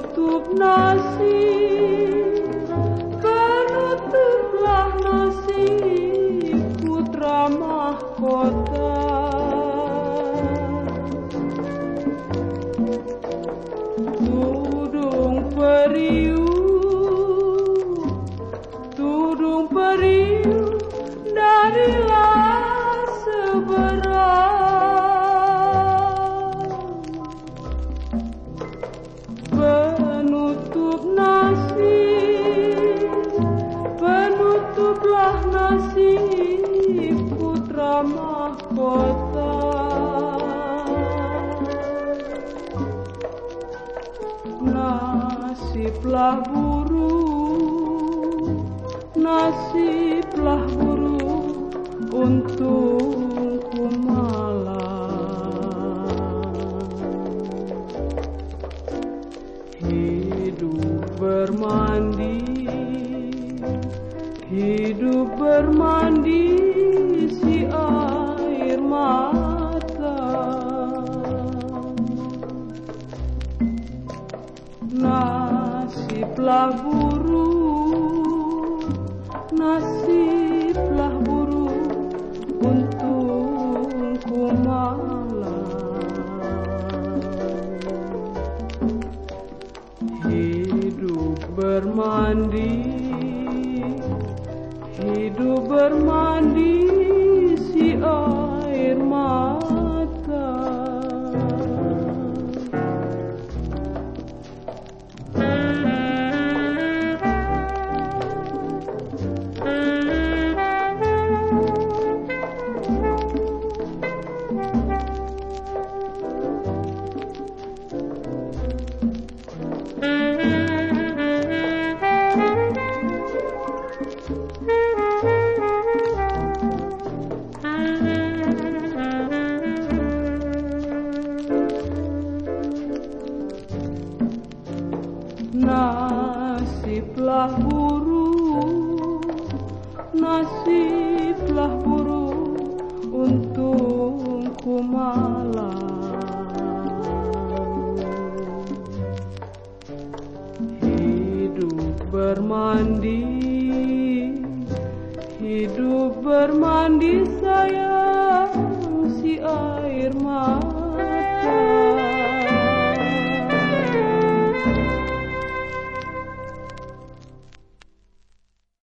penutup nasi penutuplah nasi putra mahkota. Tudung periuk nasiblah buruk nasiblah buruk untukku malam. Hidup bermandi hidup bermandi nasiblah buruk nasiblah buruk untukku malam. Hidup bermandi hidup bermandi Nasiblah buruk, nasiblah buruk untukku malam. Hidup bermandi, hidup bermandi saya